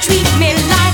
treat me like